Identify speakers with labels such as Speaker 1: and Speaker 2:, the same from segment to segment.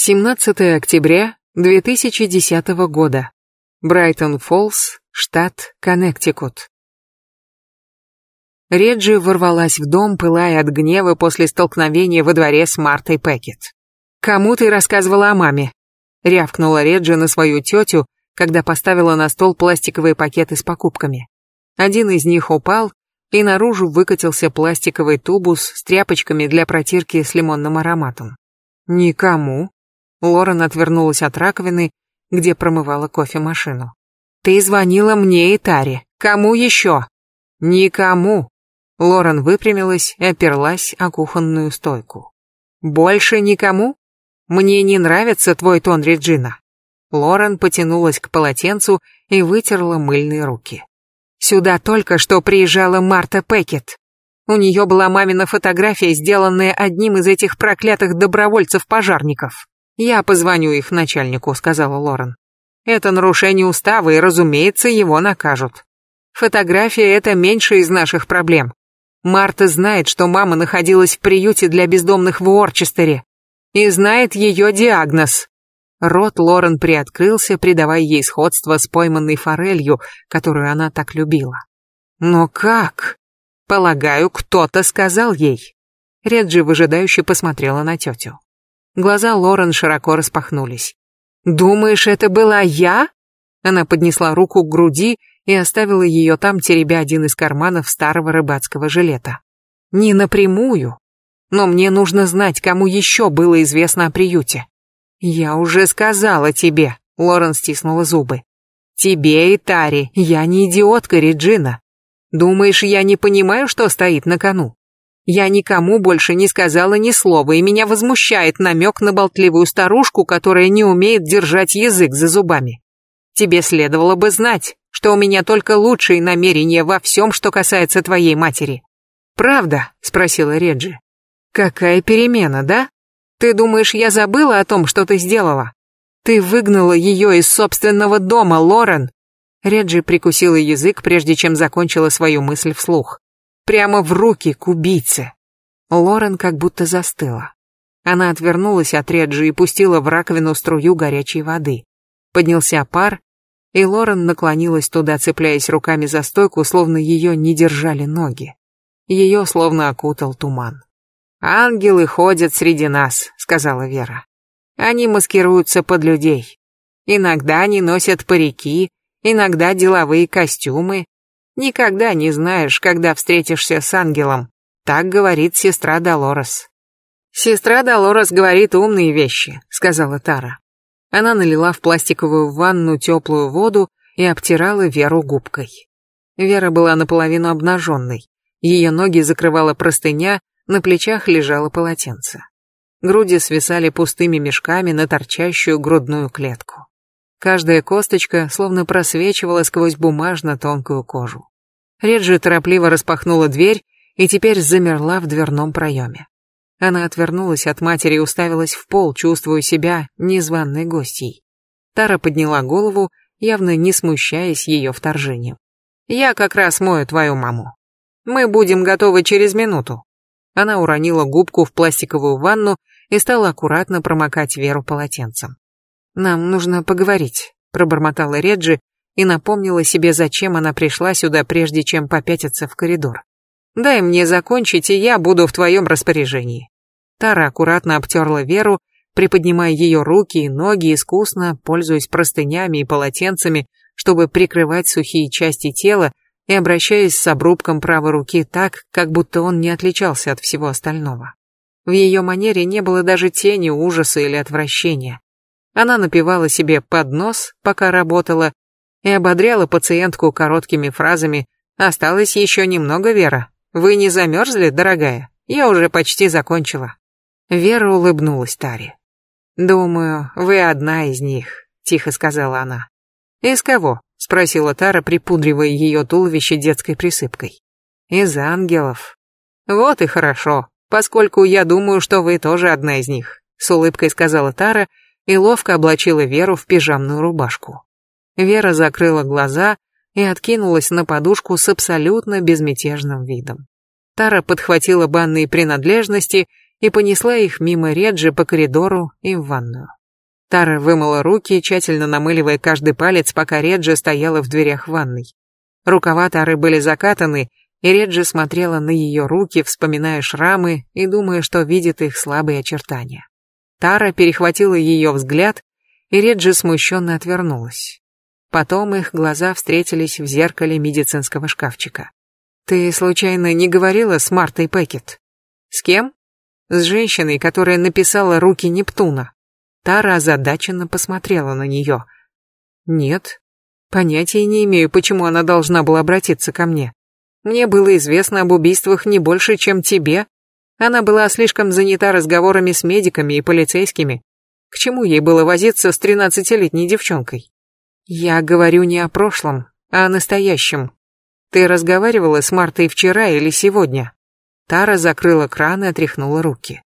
Speaker 1: 17 октября 2010 года. Брайтон-Фоллс, штат Коннектикут. Реджи ворвалась в дом, пылая от гнева после столкновения во дворе с Мартой Пекет. «Кому ты рассказывала о маме?» — рявкнула Реджи на свою тетю, когда поставила на стол пластиковые пакеты с покупками. Один из них упал, и наружу выкатился пластиковый тубус с тряпочками для протирки с лимонным ароматом. «Никому», Лорен отвернулась от раковины, где промывала кофемашину. «Ты звонила мне и Таре. Кому еще?» «Никому». Лорен выпрямилась и оперлась о кухонную стойку. «Больше никому? Мне не нравится твой тон, Реджина». Лорен потянулась к полотенцу и вытерла мыльные руки. «Сюда только что приезжала Марта Пекет. У нее была мамина фотография, сделанная одним из этих проклятых добровольцев-пожарников. «Я позвоню их начальнику», — сказала Лорен. «Это нарушение устава, и, разумеется, его накажут. Фотография — это меньше из наших проблем. Марта знает, что мама находилась в приюте для бездомных в Уорчестере, и знает ее диагноз». Рот Лорен приоткрылся, придавая ей сходство с пойманной форелью, которую она так любила. «Но как?» «Полагаю, кто-то сказал ей». Реджи выжидающе посмотрела на тетю. Глаза Лорен широко распахнулись. «Думаешь, это была я?» Она поднесла руку к груди и оставила ее там, теребя один из карманов старого рыбацкого жилета. «Не напрямую, но мне нужно знать, кому еще было известно о приюте». «Я уже сказала тебе», — Лорен стиснула зубы. «Тебе и Таре, я не идиотка, Реджина. Думаешь, я не понимаю, что стоит на кону? Я никому больше не сказала ни слова, и меня возмущает намек на болтливую старушку, которая не умеет держать язык за зубами. Тебе следовало бы знать, что у меня только лучшие намерения во всем, что касается твоей матери. Правда? спросила Реджи. Какая перемена, да? Ты думаешь, я забыла о том, что ты сделала? Ты выгнала ее из собственного дома, Лорен. Реджи прикусила язык, прежде чем закончила свою мысль вслух прямо в руки к убийце. Лорен как будто застыла. Она отвернулась от Реджи и пустила в раковину струю горячей воды. Поднялся пар, и Лорен наклонилась туда, цепляясь руками за стойку, словно ее не держали ноги. Ее словно окутал туман. «Ангелы ходят среди нас», — сказала Вера. «Они маскируются под людей. Иногда они носят парики, иногда деловые костюмы, Никогда не знаешь, когда встретишься с ангелом. Так говорит сестра Долорес. Сестра Долорес говорит умные вещи, сказала Тара. Она налила в пластиковую ванну теплую воду и обтирала Веру губкой. Вера была наполовину обнаженной. Ее ноги закрывала простыня, на плечах лежало полотенце. Груди свисали пустыми мешками на торчащую грудную клетку. Каждая косточка словно просвечивала сквозь бумажно-тонкую кожу. Реджи торопливо распахнула дверь и теперь замерла в дверном проеме. Она отвернулась от матери и уставилась в пол, чувствуя себя незваной гостьей. Тара подняла голову, явно не смущаясь ее вторжением. «Я как раз мою твою маму. Мы будем готовы через минуту». Она уронила губку в пластиковую ванну и стала аккуратно промокать Веру полотенцем. «Нам нужно поговорить», — пробормотала Реджи, и напомнила себе, зачем она пришла сюда, прежде чем попятиться в коридор. «Дай мне закончить, и я буду в твоем распоряжении». Тара аккуратно обтерла Веру, приподнимая ее руки и ноги искусно, пользуясь простынями и полотенцами, чтобы прикрывать сухие части тела и обращаясь с обрубком правой руки так, как будто он не отличался от всего остального. В ее манере не было даже тени ужаса или отвращения. Она напевала себе под нос, пока работала, и ободряла пациентку короткими фразами «Осталось еще немного, Вера. Вы не замерзли, дорогая? Я уже почти закончила». Вера улыбнулась Таре. «Думаю, вы одна из них», — тихо сказала она. «Из кого?» — спросила Тара, припудривая ее туловище детской присыпкой. «Из ангелов». «Вот и хорошо, поскольку я думаю, что вы тоже одна из них», — с улыбкой сказала Тара и ловко облачила Веру в пижамную рубашку. Вера закрыла глаза и откинулась на подушку с абсолютно безмятежным видом. Тара подхватила банные принадлежности и понесла их мимо Реджи по коридору и в ванную. Тара вымыла руки, тщательно намыливая каждый палец, пока Реджи стояла в дверях ванной. Рукава Тары были закатаны, и Реджи смотрела на ее руки, вспоминая шрамы и думая, что видит их слабые очертания. Тара перехватила ее взгляд, и Реджи смущенно отвернулась. Потом их глаза встретились в зеркале медицинского шкафчика. «Ты, случайно, не говорила с Мартой Пекет?» «С кем?» «С женщиной, которая написала «Руки Нептуна». Тара озадаченно посмотрела на нее. «Нет, понятия не имею, почему она должна была обратиться ко мне. Мне было известно об убийствах не больше, чем тебе. Она была слишком занята разговорами с медиками и полицейскими. К чему ей было возиться с тринадцатилетней девчонкой? Я говорю не о прошлом, а о настоящем. Ты разговаривала с Мартой вчера или сегодня? Тара закрыла кран и отряхнула руки.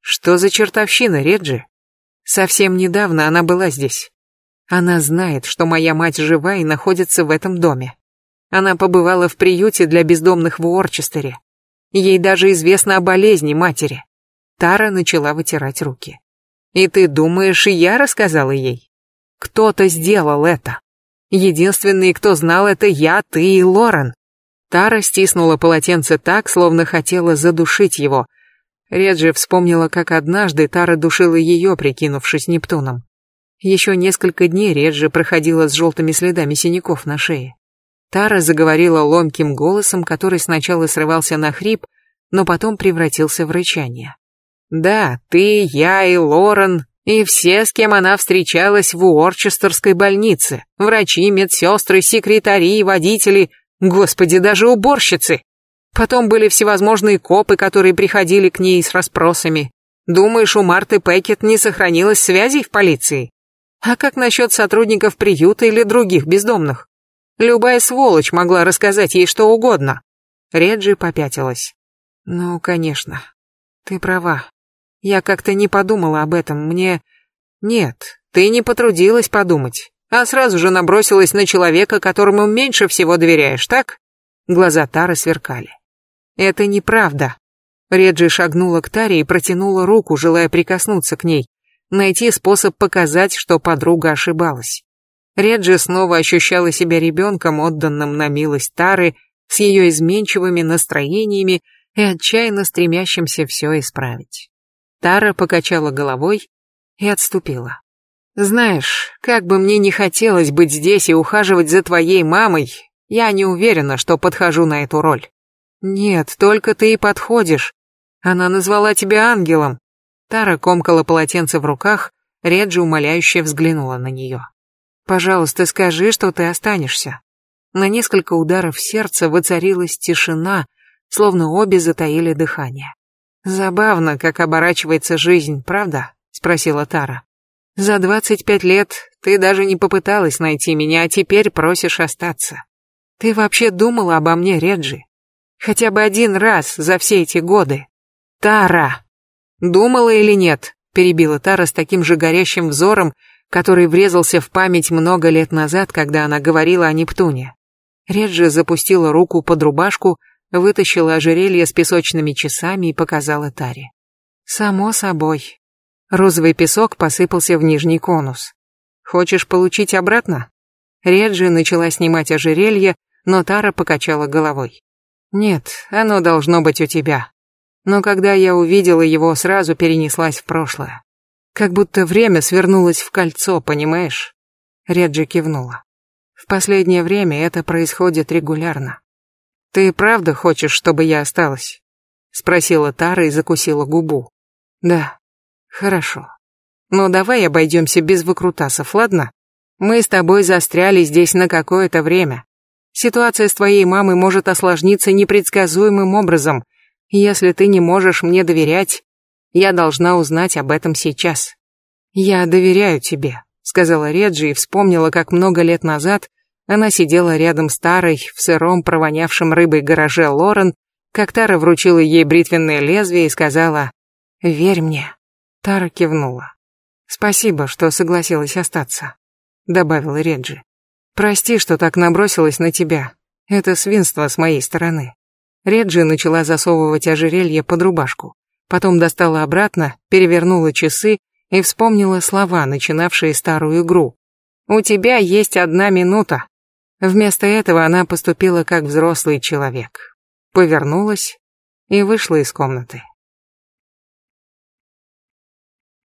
Speaker 1: Что за чертовщина, Реджи? Совсем недавно она была здесь. Она знает, что моя мать жива и находится в этом доме. Она побывала в приюте для бездомных в Уорчестере. Ей даже известно о болезни матери. Тара начала вытирать руки. И ты думаешь, и я рассказала ей? Кто-то сделал это. Единственный, кто знал это я, ты и Лорен. Тара стиснула полотенце так, словно хотела задушить его. Реджи вспомнила, как однажды Тара душила ее, прикинувшись Нептуном. Еще несколько дней Реджи проходила с желтыми следами синяков на шее. Тара заговорила ломким голосом, который сначала срывался на хрип, но потом превратился в рычание. «Да, ты, я и Лорен, и все, с кем она встречалась в Уорчестерской больнице. Врачи, медсестры, секретари, водители, господи, даже уборщицы. Потом были всевозможные копы, которые приходили к ней с расспросами. Думаешь, у Марты Пекет не сохранилось связей в полиции? А как насчет сотрудников приюта или других бездомных? Любая сволочь могла рассказать ей что угодно. Реджи попятилась. Ну, конечно. Ты права. Я как-то не подумала об этом. Мне... Нет, ты не потрудилась подумать, а сразу же набросилась на человека, которому меньше всего доверяешь, так? Глаза Тары сверкали. Это неправда. Реджи шагнула к Таре и протянула руку, желая прикоснуться к ней, найти способ показать, что подруга ошибалась. Реджи снова ощущала себя ребенком, отданным на милость Тары, с ее изменчивыми настроениями и отчаянно стремящимся все исправить. Тара покачала головой и отступила. «Знаешь, как бы мне не хотелось быть здесь и ухаживать за твоей мамой, я не уверена, что подхожу на эту роль. Нет, только ты и подходишь. Она назвала тебя ангелом». Тара комкала полотенце в руках, Реджи умоляюще взглянула на нее. Пожалуйста, скажи, что ты останешься. На несколько ударов сердца воцарилась тишина, словно обе затаили дыхание. Забавно, как оборачивается жизнь, правда? спросила Тара. За двадцать пять лет ты даже не попыталась найти меня, а теперь просишь остаться. Ты вообще думала обо мне, Реджи? Хотя бы один раз за все эти годы. Тара! Думала или нет? перебила Тара с таким же горящим взором, который врезался в память много лет назад, когда она говорила о Нептуне. Реджи запустила руку под рубашку, вытащила ожерелье с песочными часами и показала Таре. «Само собой». Розовый песок посыпался в нижний конус. «Хочешь получить обратно?» Реджи начала снимать ожерелье, но Тара покачала головой. «Нет, оно должно быть у тебя». Но когда я увидела его, сразу перенеслась в прошлое. Как будто время свернулось в кольцо, понимаешь? Реджи кивнула. В последнее время это происходит регулярно. Ты правда хочешь, чтобы я осталась? Спросила Тара и закусила губу. Да. Хорошо. Но давай обойдемся без выкрутасов, ладно? Мы с тобой застряли здесь на какое-то время. Ситуация с твоей мамой может осложниться непредсказуемым образом. Если ты не можешь мне доверять, я должна узнать об этом сейчас. Я доверяю тебе, сказала Реджи и вспомнила, как много лет назад она сидела рядом с Тарой в сыром, провонявшем рыбой гараже Лорен, как Тара вручила ей бритвенное лезвие и сказала «Верь мне». Тара кивнула. «Спасибо, что согласилась остаться», — добавила Реджи. «Прости, что так набросилась на тебя. Это свинство с моей стороны». Реджи начала засовывать ожерелье под рубашку. Потом достала обратно, перевернула часы и вспомнила слова, начинавшие старую игру. «У тебя есть одна минута». Вместо этого она поступила как взрослый человек. Повернулась и вышла из комнаты.